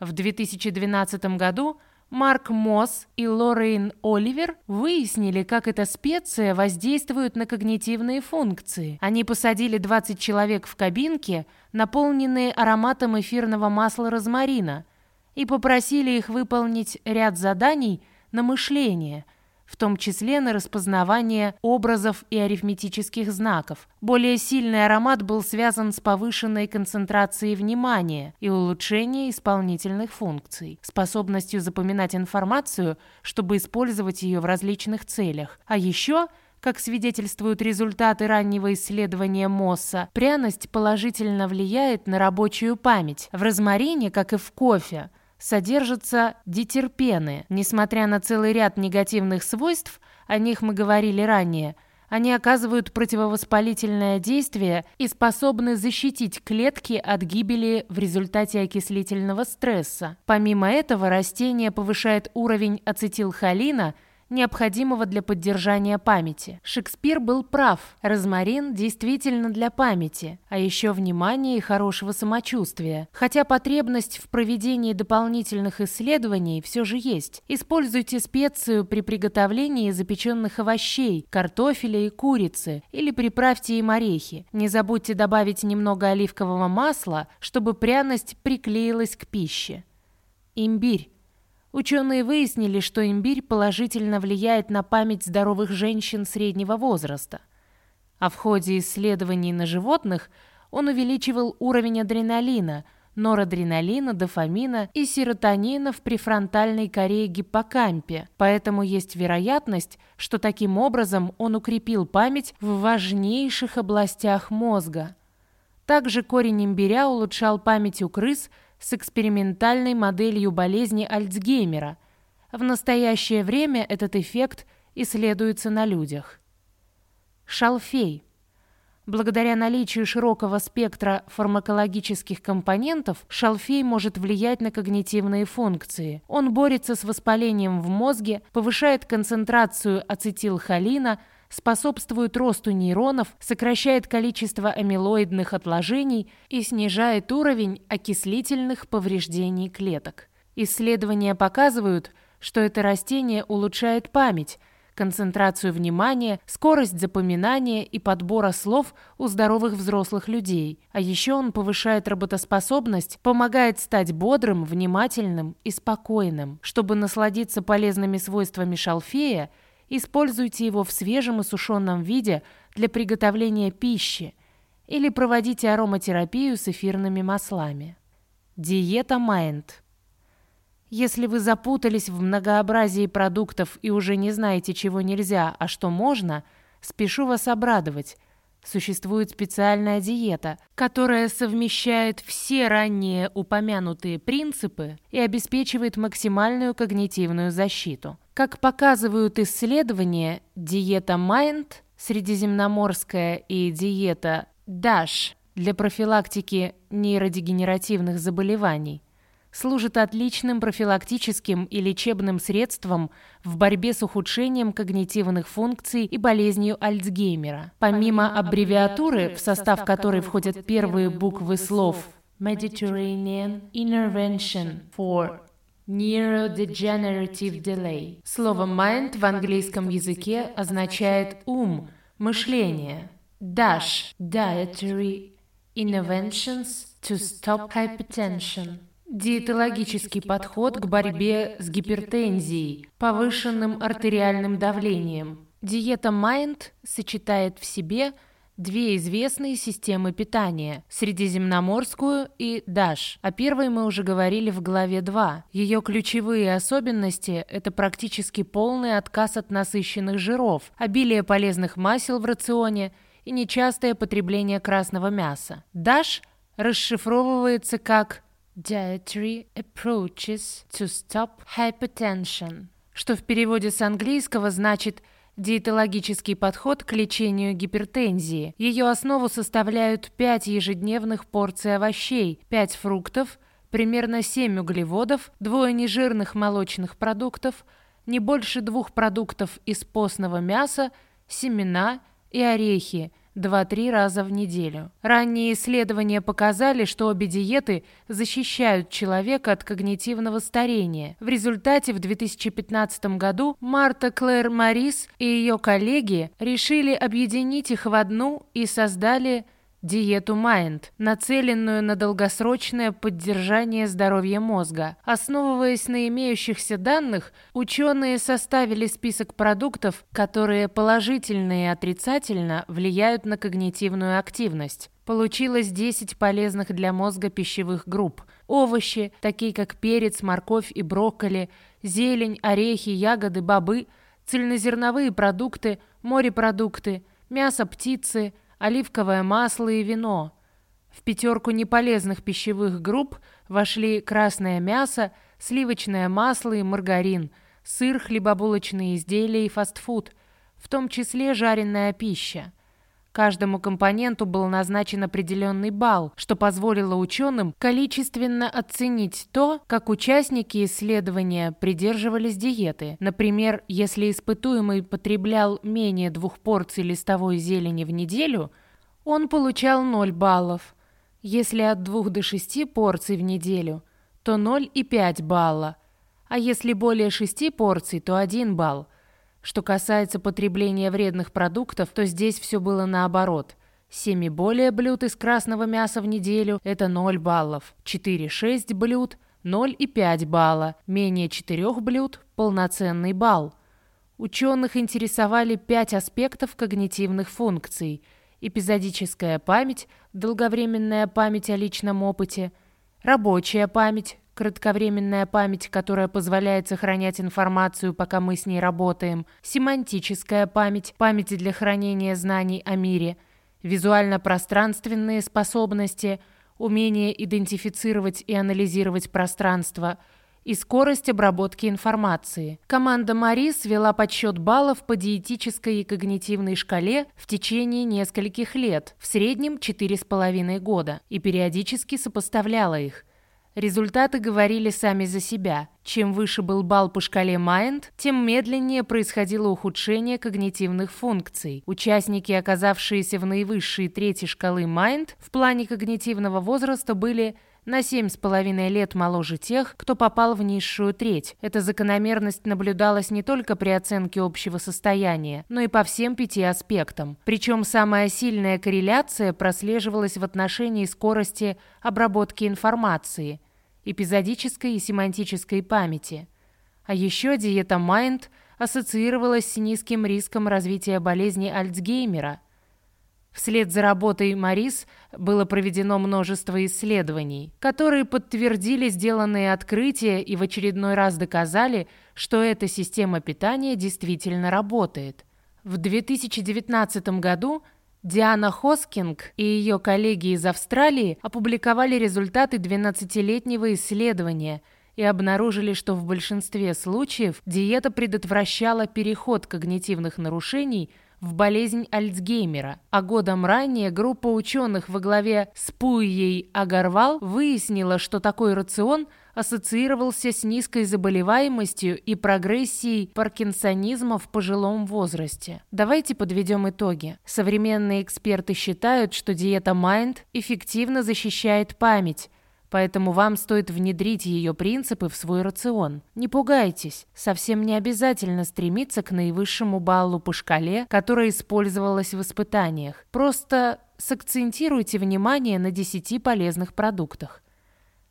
Speaker 1: В 2012 году Марк Мосс и Лоррейн Оливер выяснили, как эта специя воздействует на когнитивные функции. Они посадили 20 человек в кабинке, наполненные ароматом эфирного масла розмарина, и попросили их выполнить ряд заданий на мышление – в том числе на распознавание образов и арифметических знаков. Более сильный аромат был связан с повышенной концентрацией внимания и улучшением исполнительных функций, способностью запоминать информацию, чтобы использовать ее в различных целях. А еще как свидетельствуют результаты раннего исследования Мосса, пряность положительно влияет на рабочую память. В розмарине, как и в кофе, содержатся дитерпены. Несмотря на целый ряд негативных свойств, о них мы говорили ранее, они оказывают противовоспалительное действие и способны защитить клетки от гибели в результате окислительного стресса. Помимо этого, растение повышает уровень ацетилхолина – необходимого для поддержания памяти. Шекспир был прав, розмарин действительно для памяти, а еще внимания и хорошего самочувствия. Хотя потребность в проведении дополнительных исследований все же есть. Используйте специю при приготовлении запеченных овощей, картофеля и курицы, или приправьте им орехи. Не забудьте добавить немного оливкового масла, чтобы пряность приклеилась к пище. Имбирь. Ученые выяснили, что имбирь положительно влияет на память здоровых женщин среднего возраста. А в ходе исследований на животных он увеличивал уровень адреналина, норадреналина, дофамина и серотонина в префронтальной коре гиппокампе, поэтому есть вероятность, что таким образом он укрепил память в важнейших областях мозга. Также корень имбиря улучшал память у крыс – с экспериментальной моделью болезни Альцгеймера. В настоящее время этот эффект исследуется на людях. Шалфей. Благодаря наличию широкого спектра фармакологических компонентов, шалфей может влиять на когнитивные функции. Он борется с воспалением в мозге, повышает концентрацию ацетилхолина, способствует росту нейронов, сокращает количество амилоидных отложений и снижает уровень окислительных повреждений клеток. Исследования показывают, что это растение улучшает память, концентрацию внимания, скорость запоминания и подбора слов у здоровых взрослых людей. А еще он повышает работоспособность, помогает стать бодрым, внимательным и спокойным. Чтобы насладиться полезными свойствами шалфея – Используйте его в свежем и сушеном виде для приготовления пищи или проводите ароматерапию с эфирными маслами. Диета Mind. Если вы запутались в многообразии продуктов и уже не знаете, чего нельзя, а что можно, спешу вас обрадовать. Существует специальная диета, которая совмещает все ранее упомянутые принципы и обеспечивает максимальную когнитивную защиту. Как показывают исследования, диета Mind, средиземноморская и диета DASH для профилактики нейродегенеративных заболеваний служит отличным профилактическим и лечебным средством в борьбе с ухудшением когнитивных функций и болезнью Альцгеймера. Помимо аббревиатуры, в состав которой входят первые буквы слов Mediterranean Intervention for Neurodegenerative Delay. Слово mind в английском языке означает ум, мышление. DASH – Dietary Interventions to Stop Hypertension. Диетологический подход к борьбе с гипертензией, повышенным артериальным давлением. Диета Mind сочетает в себе – две известные системы питания – Средиземноморскую и ДАШ. О первой мы уже говорили в главе 2. Ее ключевые особенности – это практически полный отказ от насыщенных жиров, обилие полезных масел в рационе и нечастое потребление красного мяса. ДАШ расшифровывается как Dietary Approaches to Stop Hypertension, что в переводе с английского значит – Диетологический подход к лечению гипертензии. Ее основу составляют 5 ежедневных порций овощей, 5 фруктов, примерно 7 углеводов, двое нежирных молочных продуктов, не больше двух продуктов из постного мяса, семена и орехи, 2-3 раза в неделю. Ранние исследования показали, что обе диеты защищают человека от когнитивного старения. В результате в 2015 году Марта Клэр Марис и ее коллеги решили объединить их в одну и создали Диету Mind, нацеленную на долгосрочное поддержание здоровья мозга. Основываясь на имеющихся данных, ученые составили список продуктов, которые положительно и отрицательно влияют на когнитивную активность. Получилось 10 полезных для мозга пищевых групп. Овощи, такие как перец, морковь и брокколи, зелень, орехи, ягоды, бобы, цельнозерновые продукты, морепродукты, мясо птицы – оливковое масло и вино. В пятерку неполезных пищевых групп вошли красное мясо, сливочное масло и маргарин, сыр, хлебобулочные изделия и фастфуд, в том числе жареная пища. Каждому компоненту был назначен определенный балл, что позволило ученым количественно оценить то, как участники исследования придерживались диеты. Например, если испытуемый потреблял менее двух порций листовой зелени в неделю, он получал 0 баллов. Если от 2 до 6 порций в неделю, то 0,5 балла. А если более 6 порций, то 1 балл. Что касается потребления вредных продуктов, то здесь все было наоборот. 7 и более блюд из красного мяса в неделю – это 0 баллов. 4-6 блюд – 0,5 балла. Менее 4 блюд – полноценный балл. Ученых интересовали пять аспектов когнитивных функций – эпизодическая память, долговременная память о личном опыте, рабочая память, кратковременная память, которая позволяет сохранять информацию, пока мы с ней работаем, семантическая память, память для хранения знаний о мире, визуально-пространственные способности, умение идентифицировать и анализировать пространство и скорость обработки информации. Команда Марис вела подсчет баллов по диетической и когнитивной шкале в течение нескольких лет, в среднем 4,5 года, и периодически сопоставляла их. Результаты говорили сами за себя. Чем выше был балл по шкале Mind, тем медленнее происходило ухудшение когнитивных функций. Участники, оказавшиеся в наивысшей трети шкалы Mind, в плане когнитивного возраста были на 7,5 лет моложе тех, кто попал в низшую треть. Эта закономерность наблюдалась не только при оценке общего состояния, но и по всем пяти аспектам. Причем самая сильная корреляция прослеживалась в отношении скорости обработки информации – эпизодической и семантической памяти. А еще диета Mind ассоциировалась с низким риском развития болезни Альцгеймера. Вслед за работой Марис было проведено множество исследований, которые подтвердили сделанные открытия и в очередной раз доказали, что эта система питания действительно работает. В 2019 году Диана Хоскинг и ее коллеги из Австралии опубликовали результаты 12-летнего исследования и обнаружили, что в большинстве случаев диета предотвращала переход когнитивных нарушений в болезнь Альцгеймера, а годом ранее группа ученых во главе с Пуйей Агарвал выяснила, что такой рацион ассоциировался с низкой заболеваемостью и прогрессией паркинсонизма в пожилом возрасте. Давайте подведем итоги. Современные эксперты считают, что диета Mind эффективно защищает память, Поэтому вам стоит внедрить ее принципы в свой рацион. Не пугайтесь, совсем не обязательно стремиться к наивысшему баллу по шкале, которая использовалась в испытаниях. Просто сакцентируйте внимание на 10 полезных продуктах.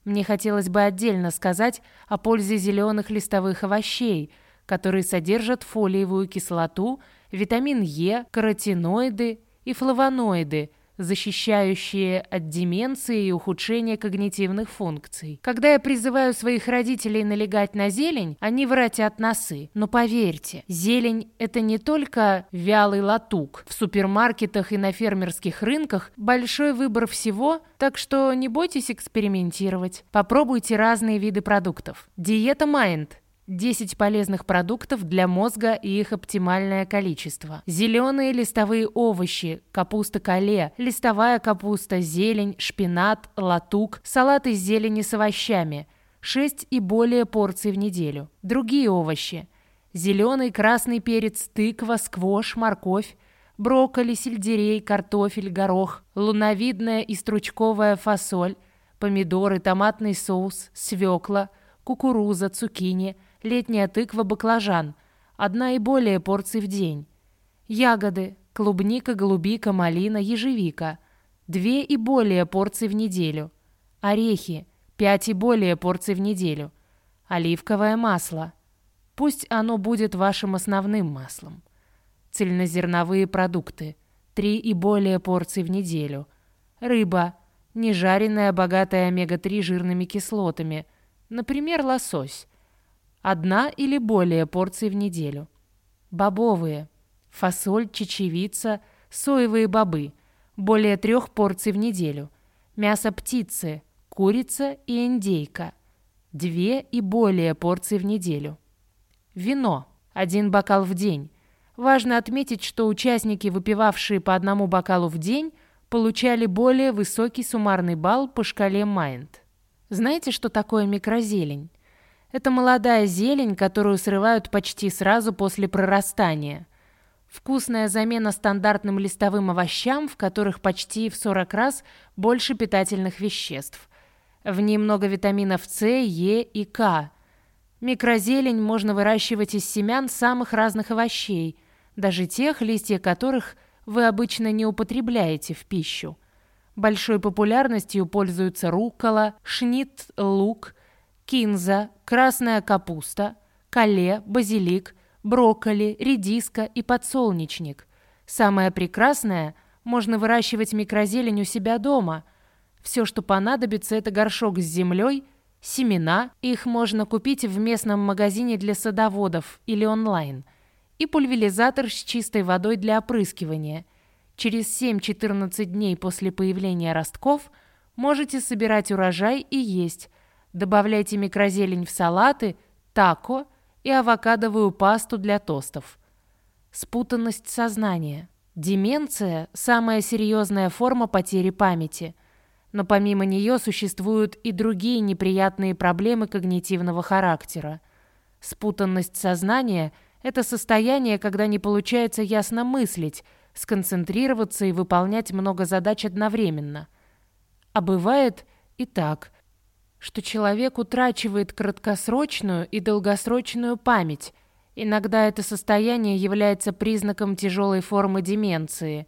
Speaker 1: Мне хотелось бы отдельно сказать о пользе зеленых листовых овощей, которые содержат фолиевую кислоту, витамин Е, каротиноиды и флавоноиды, защищающие от деменции и ухудшения когнитивных функций. Когда я призываю своих родителей налегать на зелень, они воротят носы. Но поверьте, зелень – это не только вялый латук. В супермаркетах и на фермерских рынках большой выбор всего, так что не бойтесь экспериментировать. Попробуйте разные виды продуктов. Диета Mind – 10 полезных продуктов для мозга и их оптимальное количество. Зеленые листовые овощи, капуста кале, листовая капуста, зелень, шпинат, латук, салат из зелени с овощами. 6 и более порций в неделю. Другие овощи. Зеленый, красный перец, тыква, сквош, морковь, брокколи, сельдерей, картофель, горох, луновидная и стручковая фасоль, помидоры, томатный соус, свекла, кукуруза, цукини – летняя тыква, баклажан, одна и более порций в день. Ягоды, клубника, голубика, малина, ежевика, две и более порций в неделю. Орехи, пять и более порций в неделю. Оливковое масло. Пусть оно будет вашим основным маслом. Цельнозерновые продукты, три и более порций в неделю. Рыба, нежаренная, богатая омега-3 жирными кислотами, например, лосось, Одна или более порций в неделю. Бобовые. Фасоль, чечевица, соевые бобы. Более трех порций в неделю. Мясо птицы, курица и индейка. Две и более порций в неделю. Вино. Один бокал в день. Важно отметить, что участники, выпивавшие по одному бокалу в день, получали более высокий суммарный балл по шкале Майнд. Знаете, что такое микрозелень? Это молодая зелень, которую срывают почти сразу после прорастания. Вкусная замена стандартным листовым овощам, в которых почти в 40 раз больше питательных веществ. В ней много витаминов С, Е и К. Микрозелень можно выращивать из семян самых разных овощей, даже тех, листья которых вы обычно не употребляете в пищу. Большой популярностью пользуются руккола, шнит, лук, кинза, красная капуста, кале, базилик, брокколи, редиска и подсолнечник. Самое прекрасное – можно выращивать микрозелень у себя дома. Все, что понадобится, это горшок с землей, семена, их можно купить в местном магазине для садоводов или онлайн, и пульверизатор с чистой водой для опрыскивания. Через 7-14 дней после появления ростков можете собирать урожай и есть, Добавляйте микрозелень в салаты, тако и авокадовую пасту для тостов. Спутанность сознания. Деменция – самая серьезная форма потери памяти. Но помимо нее существуют и другие неприятные проблемы когнитивного характера. Спутанность сознания – это состояние, когда не получается ясно мыслить, сконцентрироваться и выполнять много задач одновременно. А бывает и так – что человек утрачивает краткосрочную и долгосрочную память. Иногда это состояние является признаком тяжелой формы деменции.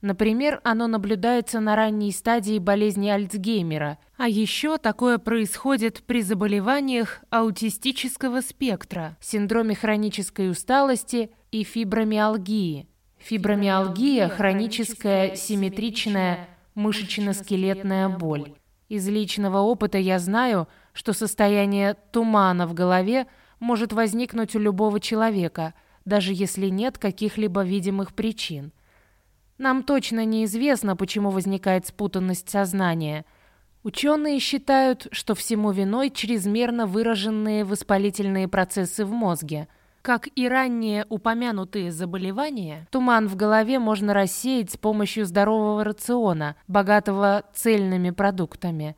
Speaker 1: Например, оно наблюдается на ранней стадии болезни Альцгеймера. А еще такое происходит при заболеваниях аутистического спектра, синдроме хронической усталости и фибромиалгии. Фибромиалгия – хроническая симметричная мышечно-скелетная боль. Из личного опыта я знаю, что состояние тумана в голове может возникнуть у любого человека, даже если нет каких-либо видимых причин. Нам точно неизвестно, почему возникает спутанность сознания. Ученые считают, что всему виной чрезмерно выраженные воспалительные процессы в мозге – как и ранее упомянутые заболевания, туман в голове можно рассеять с помощью здорового рациона, богатого цельными продуктами.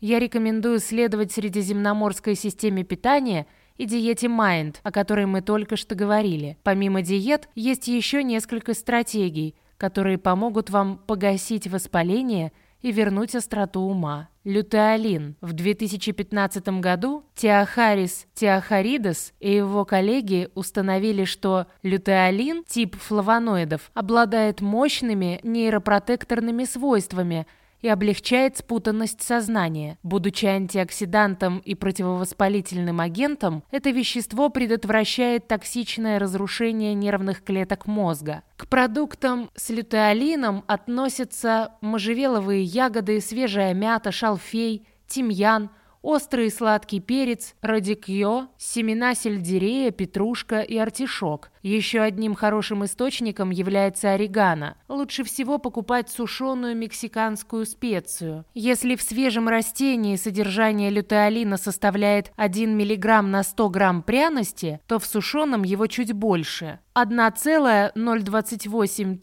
Speaker 1: Я рекомендую следовать средиземноморской системе питания и диете Mind, о которой мы только что говорили. Помимо диет, есть еще несколько стратегий, которые помогут вам погасить воспаление и вернуть остроту ума. Лютеолин. В 2015 году Теохарис Теохаридес и его коллеги установили, что лютеолин, тип флавоноидов, обладает мощными нейропротекторными свойствами – и облегчает спутанность сознания. Будучи антиоксидантом и противовоспалительным агентом, это вещество предотвращает токсичное разрушение нервных клеток мозга. К продуктам с лютеолином относятся можжевеловые ягоды, свежая мята, шалфей, тимьян – острый и сладкий перец, радикьё, семена сельдерея, петрушка и артишок. Еще одним хорошим источником является орегано. Лучше всего покупать сушеную мексиканскую специю. Если в свежем растении содержание лютеолина составляет 1 мг на 100 грамм пряности, то в сушеном его чуть больше. 1,028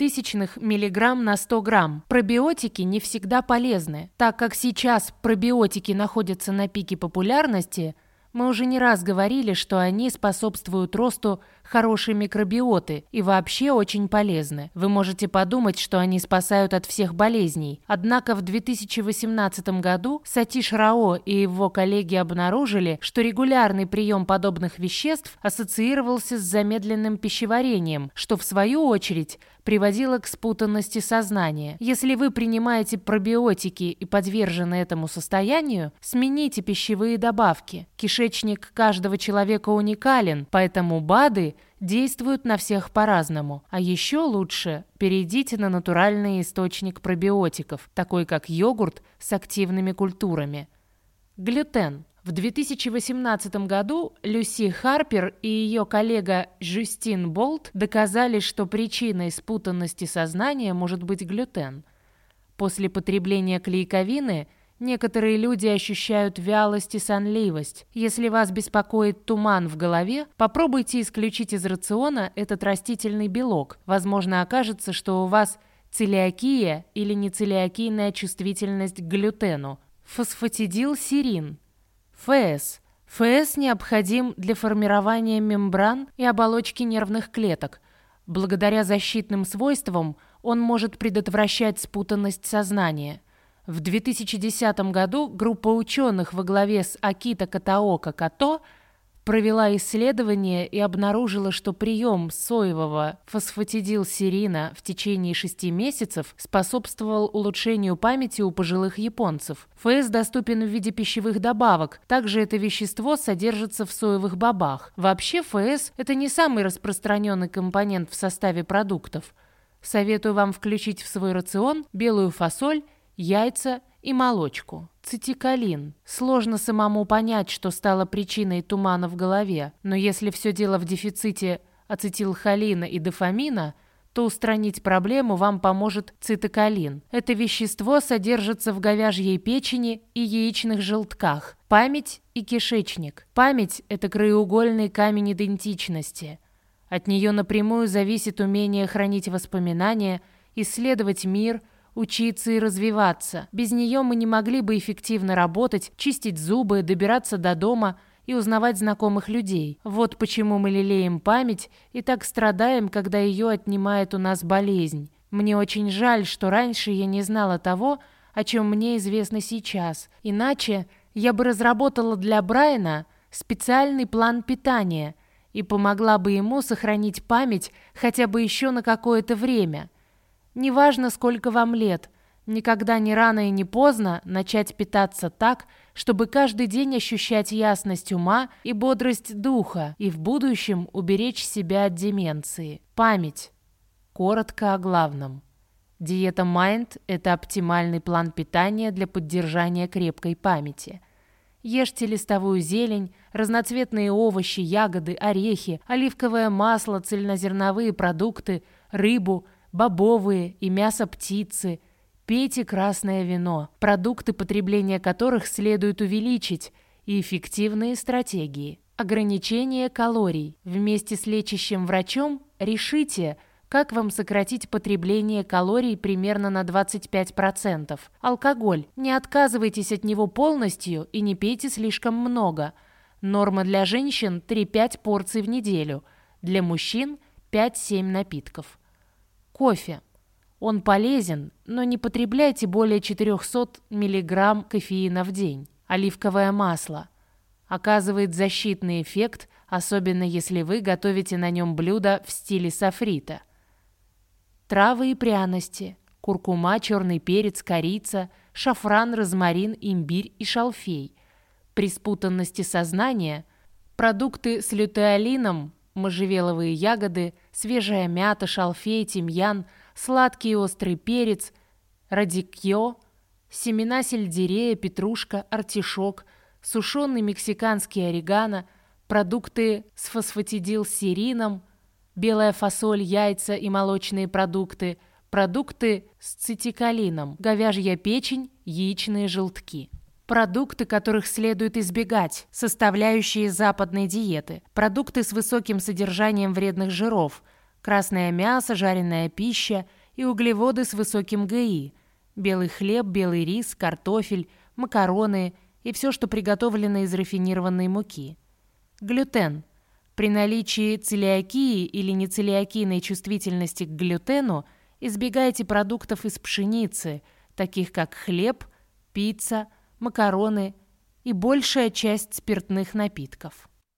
Speaker 1: мг на 100 грамм. Пробиотики не всегда полезны. Так как сейчас пробиотики находятся на пике популярности – мы уже не раз говорили, что они способствуют росту хорошей микробиоты и вообще очень полезны. Вы можете подумать, что они спасают от всех болезней. Однако в 2018 году Сатиш Рао и его коллеги обнаружили, что регулярный прием подобных веществ ассоциировался с замедленным пищеварением, что в свою очередь приводило к спутанности сознания. Если вы принимаете пробиотики и подвержены этому состоянию, смените пищевые добавки. Кишечник каждого человека уникален, поэтому БАДы действуют на всех по-разному. А еще лучше перейдите на натуральный источник пробиотиков, такой как йогурт с активными культурами. Глютен. В 2018 году Люси Харпер и ее коллега Жюстин Болт доказали, что причиной спутанности сознания может быть глютен. После потребления клейковины некоторые люди ощущают вялость и сонливость. Если вас беспокоит туман в голове, попробуйте исключить из рациона этот растительный белок. Возможно, окажется, что у вас целиакия или нецелиакийная чувствительность к глютену. Фосфатидилсерин – ФС. ФС необходим для формирования мембран и оболочки нервных клеток. Благодаря защитным свойствам он может предотвращать спутанность сознания. В 2010 году группа ученых во главе с Акита Катаока Като – провела исследование и обнаружила, что прием соевого фосфатидилсерина в течение 6 месяцев способствовал улучшению памяти у пожилых японцев. ФС доступен в виде пищевых добавок. Также это вещество содержится в соевых бобах. Вообще ФС – это не самый распространенный компонент в составе продуктов. Советую вам включить в свой рацион белую фасоль, яйца и молочку. Цитикалин. Сложно самому понять, что стало причиной тумана в голове, но если все дело в дефиците ацетилхолина и дофамина, то устранить проблему вам поможет цитокалин. Это вещество содержится в говяжьей печени и яичных желтках. Память и кишечник. Память – это краеугольный камень идентичности. От нее напрямую зависит умение хранить воспоминания, исследовать мир – учиться и развиваться. Без нее мы не могли бы эффективно работать, чистить зубы, добираться до дома и узнавать знакомых людей. Вот почему мы лелеем память и так страдаем, когда ее отнимает у нас болезнь. Мне очень жаль, что раньше я не знала того, о чем мне известно сейчас. Иначе я бы разработала для Брайана специальный план питания и помогла бы ему сохранить память хотя бы еще на какое-то время – Неважно, сколько вам лет, никогда не рано и не поздно начать питаться так, чтобы каждый день ощущать ясность ума и бодрость духа и в будущем уберечь себя от деменции. Память. Коротко о главном. Диета Mind – это оптимальный план питания для поддержания крепкой памяти. Ешьте листовую зелень, разноцветные овощи, ягоды, орехи, оливковое масло, цельнозерновые продукты, рыбу – бобовые и мясо птицы. Пейте красное вино, продукты потребления которых следует увеличить, и эффективные стратегии. Ограничение калорий. Вместе с лечащим врачом решите, Как вам сократить потребление калорий примерно на 25%? Алкоголь. Не отказывайтесь от него полностью и не пейте слишком много. Норма для женщин 3-5 порций в неделю. Для мужчин 5-7 напитков. Кофе. Он полезен, но не потребляйте более 400 мг кофеина в день. Оливковое масло. Оказывает защитный эффект, особенно если вы готовите на нем блюдо в стиле софрита. Травы и пряности. Куркума, черный перец, корица, шафран, розмарин, имбирь и шалфей. При спутанности сознания продукты с лютеолином, можжевеловые ягоды, свежая мята, шалфей, тимьян, сладкий и острый перец, радикьё, семена сельдерея, петрушка, артишок, сушеный мексиканский орегано, продукты с фосфатидилсерином, белая фасоль, яйца и молочные продукты, продукты с цитикалином, говяжья печень, яичные желтки. Продукты, которых следует избегать, составляющие западной диеты. Продукты с высоким содержанием вредных жиров, красное мясо, жареная пища и углеводы с высоким ГИ, белый хлеб, белый рис, картофель, макароны и все, что приготовлено из рафинированной муки. Глютен – при наличии целиакии или нецелиакийной чувствительности к глютену избегайте продуктов из пшеницы, таких как хлеб, пицца, макароны и большая часть спиртных напитков.